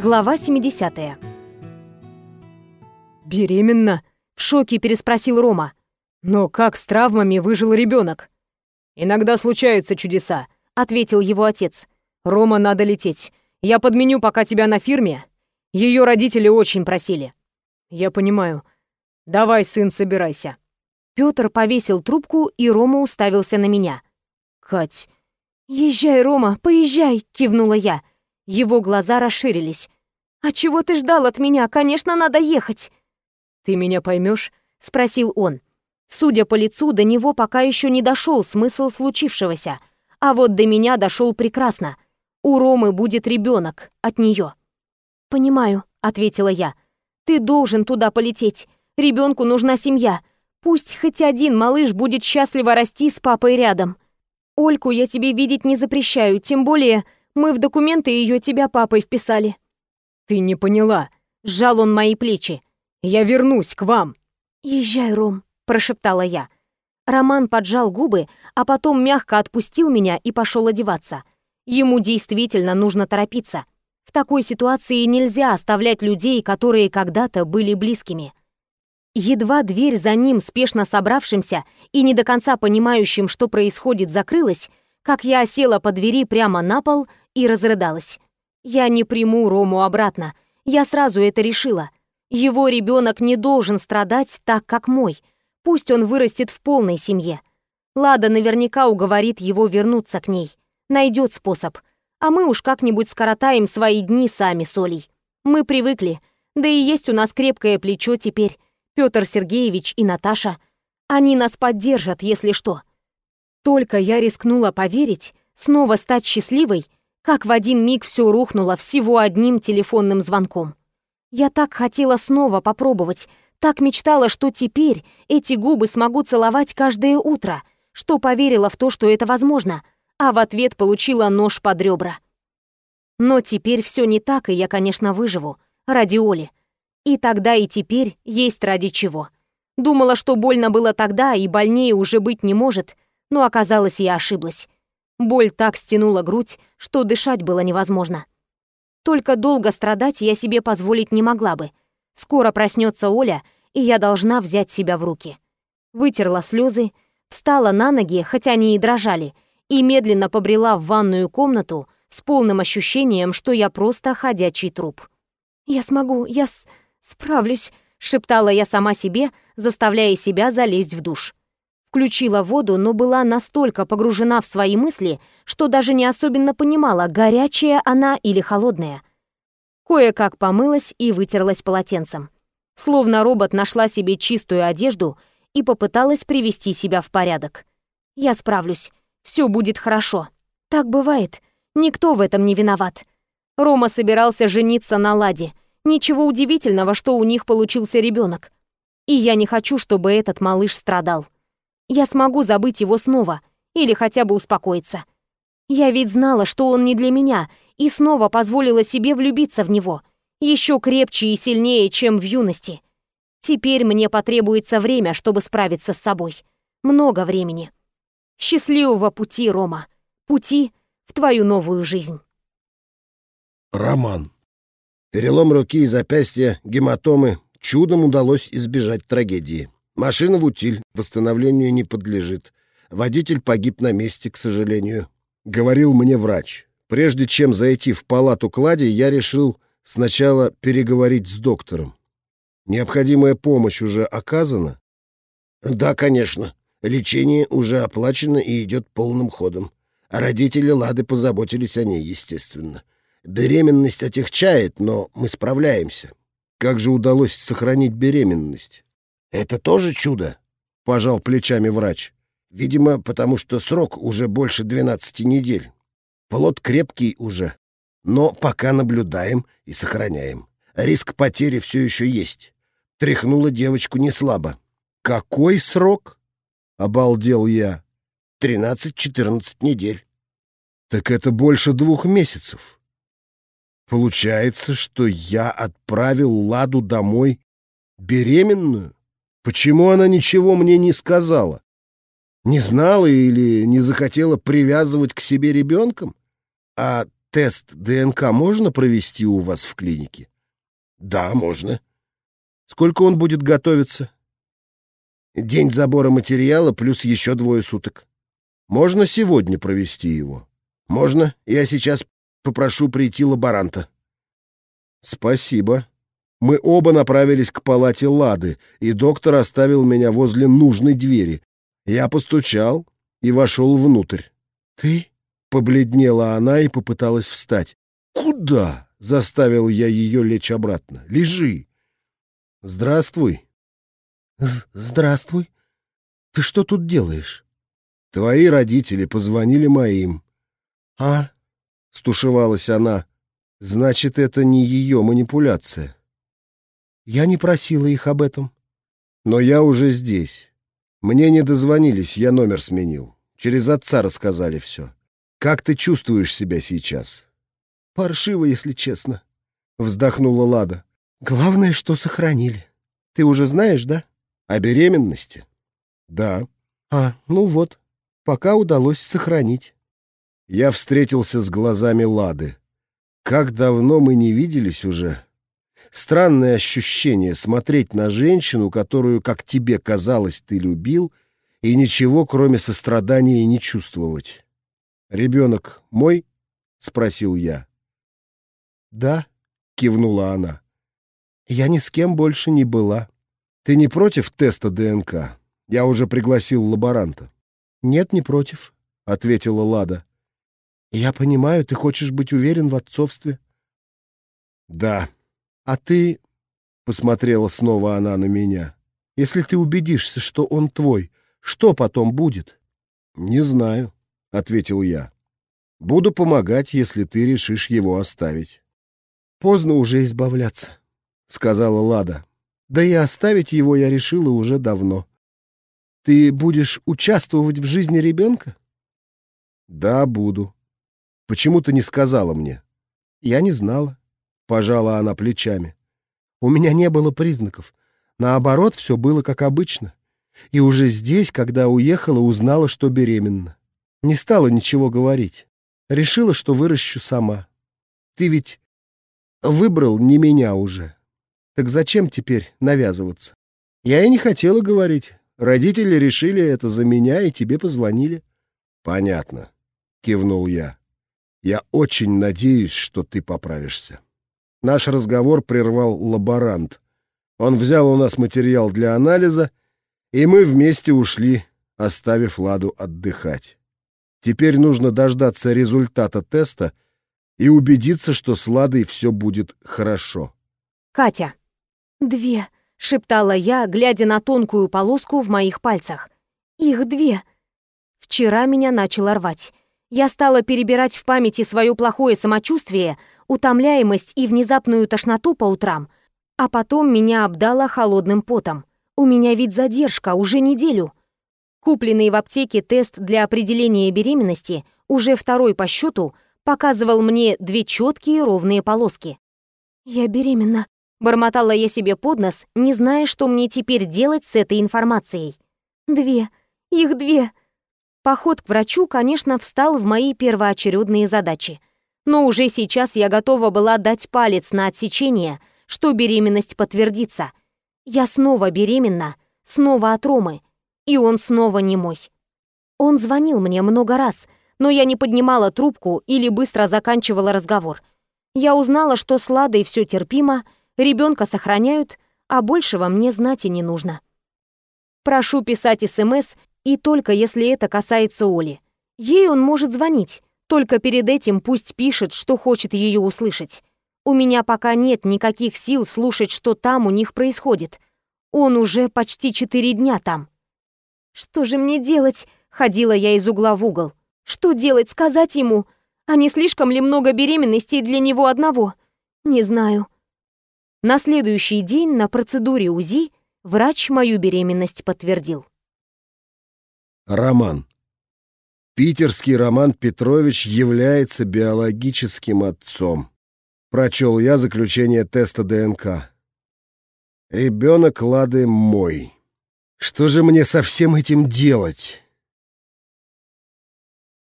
Глава 70. «Беременна?» — в шоке переспросил Рома. «Но как с травмами выжил ребенок?» «Иногда случаются чудеса», — ответил его отец. «Рома, надо лететь. Я подменю пока тебя на фирме. Ее родители очень просили». «Я понимаю. Давай, сын, собирайся». Пётр повесил трубку, и Рома уставился на меня. «Кать...» «Езжай, Рома, поезжай!» — кивнула я. Его глаза расширились. «А чего ты ждал от меня? Конечно, надо ехать!» «Ты меня поймешь? спросил он. Судя по лицу, до него пока еще не дошел смысл случившегося. А вот до меня дошел прекрасно. У Ромы будет ребенок от нее. «Понимаю», — ответила я. «Ты должен туда полететь. Ребенку нужна семья. Пусть хоть один малыш будет счастливо расти с папой рядом. Ольку я тебе видеть не запрещаю, тем более мы в документы ее тебя папой вписали». «Ты не поняла», — сжал он мои плечи. «Я вернусь к вам». «Езжай, Ром», — прошептала я. Роман поджал губы, а потом мягко отпустил меня и пошел одеваться. Ему действительно нужно торопиться. В такой ситуации нельзя оставлять людей, которые когда-то были близкими. Едва дверь за ним, спешно собравшимся и не до конца понимающим, что происходит, закрылась, как я осела по двери прямо на пол и разрыдалась. Я не приму Рому обратно. Я сразу это решила. Его ребенок не должен страдать так, как мой. Пусть он вырастет в полной семье. Лада наверняка уговорит его вернуться к ней. Найдет способ. А мы уж как-нибудь скоротаем свои дни сами с Олей. Мы привыкли. Да и есть у нас крепкое плечо теперь. Петр Сергеевич и Наташа. Они нас поддержат, если что. Только я рискнула поверить, снова стать счастливой — как в один миг все рухнуло всего одним телефонным звонком. Я так хотела снова попробовать, так мечтала, что теперь эти губы смогу целовать каждое утро, что поверила в то, что это возможно, а в ответ получила нож под ребра. Но теперь все не так, и я, конечно, выживу. Ради Оли. И тогда, и теперь есть ради чего. Думала, что больно было тогда, и больнее уже быть не может, но оказалось, я ошиблась. Боль так стянула грудь, что дышать было невозможно. Только долго страдать я себе позволить не могла бы. Скоро проснется Оля, и я должна взять себя в руки. Вытерла слезы, встала на ноги, хотя они и дрожали, и медленно побрела в ванную комнату с полным ощущением, что я просто ходячий труп. «Я смогу, я с... справлюсь», — шептала я сама себе, заставляя себя залезть в душ. Включила воду, но была настолько погружена в свои мысли, что даже не особенно понимала, горячая она или холодная. Кое-как помылась и вытерлась полотенцем. Словно робот нашла себе чистую одежду и попыталась привести себя в порядок. «Я справлюсь. Все будет хорошо. Так бывает. Никто в этом не виноват». Рома собирался жениться на Ладе. Ничего удивительного, что у них получился ребенок. И я не хочу, чтобы этот малыш страдал я смогу забыть его снова или хотя бы успокоиться. Я ведь знала, что он не для меня, и снова позволила себе влюбиться в него, еще крепче и сильнее, чем в юности. Теперь мне потребуется время, чтобы справиться с собой. Много времени. Счастливого пути, Рома. Пути в твою новую жизнь. Роман. Перелом руки и запястья, гематомы. Чудом удалось избежать трагедии. Машина в утиль, восстановлению не подлежит. Водитель погиб на месте, к сожалению. Говорил мне врач. Прежде чем зайти в палату клади, я решил сначала переговорить с доктором. Необходимая помощь уже оказана? Да, конечно. Лечение уже оплачено и идет полным ходом. Родители Лады позаботились о ней, естественно. Беременность отягчает, но мы справляемся. Как же удалось сохранить беременность? «Это тоже чудо?» — пожал плечами врач. «Видимо, потому что срок уже больше двенадцати недель. Плод крепкий уже. Но пока наблюдаем и сохраняем. Риск потери все еще есть. Тряхнула девочку не слабо. «Какой срок?» — обалдел я. «Тринадцать-четырнадцать недель». «Так это больше двух месяцев». Получается, что я отправил Ладу домой беременную? Почему она ничего мне не сказала? Не знала или не захотела привязывать к себе ребенком? А тест ДНК можно провести у вас в клинике? Да, можно. Сколько он будет готовиться? День забора материала плюс еще двое суток. Можно сегодня провести его? Можно. Я сейчас попрошу прийти лаборанта. Спасибо. Мы оба направились к палате Лады, и доктор оставил меня возле нужной двери. Я постучал и вошел внутрь. «Ты?» — побледнела она и попыталась встать. «Куда?» — заставил я ее лечь обратно. «Лежи!» «Здравствуй!» «Здравствуй! Ты что тут делаешь?» «Твои родители позвонили моим». «А?» — стушевалась она. «Значит, это не ее манипуляция». Я не просила их об этом. Но я уже здесь. Мне не дозвонились, я номер сменил. Через отца рассказали все. Как ты чувствуешь себя сейчас? Паршиво, если честно. Вздохнула Лада. Главное, что сохранили. Ты уже знаешь, да? О беременности? Да. А, ну вот. Пока удалось сохранить. Я встретился с глазами Лады. Как давно мы не виделись уже. Странное ощущение смотреть на женщину, которую, как тебе казалось, ты любил, и ничего, кроме сострадания, не чувствовать. «Ребенок мой?» — спросил я. «Да», — кивнула она. «Я ни с кем больше не была. Ты не против теста ДНК? Я уже пригласил лаборанта». «Нет, не против», — ответила Лада. «Я понимаю, ты хочешь быть уверен в отцовстве». «Да», «А ты...» — посмотрела снова она на меня. «Если ты убедишься, что он твой, что потом будет?» «Не знаю», — ответил я. «Буду помогать, если ты решишь его оставить». «Поздно уже избавляться», — сказала Лада. «Да и оставить его я решила уже давно. Ты будешь участвовать в жизни ребенка?» «Да, буду. Почему ты не сказала мне?» «Я не знала. Пожала она плечами. У меня не было признаков. Наоборот, все было как обычно. И уже здесь, когда уехала, узнала, что беременна. Не стала ничего говорить. Решила, что выращу сама. Ты ведь выбрал не меня уже. Так зачем теперь навязываться? Я и не хотела говорить. Родители решили это за меня и тебе позвонили. Понятно, кивнул я. Я очень надеюсь, что ты поправишься. Наш разговор прервал лаборант. Он взял у нас материал для анализа, и мы вместе ушли, оставив Ладу отдыхать. Теперь нужно дождаться результата теста и убедиться, что с Ладой все будет хорошо. Катя. «Две», — шептала я, глядя на тонкую полоску в моих пальцах. «Их две». Вчера меня начало рвать. Я стала перебирать в памяти свое плохое самочувствие, утомляемость и внезапную тошноту по утрам, а потом меня обдало холодным потом. У меня ведь задержка уже неделю. Купленный в аптеке тест для определения беременности, уже второй по счету, показывал мне две четкие ровные полоски. «Я беременна», — бормотала я себе под нос, не зная, что мне теперь делать с этой информацией. «Две. Их две. Поход к врачу, конечно, встал в мои первоочередные задачи. Но уже сейчас я готова была дать палец на отсечение, что беременность подтвердится. Я снова беременна, снова от Ромы, и он снова не мой. Он звонил мне много раз, но я не поднимала трубку или быстро заканчивала разговор. Я узнала, что с Ладой все терпимо, ребенка сохраняют, а большего мне знать и не нужно. Прошу писать СМС и только если это касается Оли. Ей он может звонить, только перед этим пусть пишет, что хочет ее услышать. У меня пока нет никаких сил слушать, что там у них происходит. Он уже почти четыре дня там. «Что же мне делать?» — ходила я из угла в угол. «Что делать, сказать ему? А не слишком ли много беременностей для него одного? Не знаю». На следующий день на процедуре УЗИ врач мою беременность подтвердил. Роман. Питерский Роман Петрович является биологическим отцом. Прочел я заключение теста ДНК. Ребенок Лады мой. Что же мне со всем этим делать?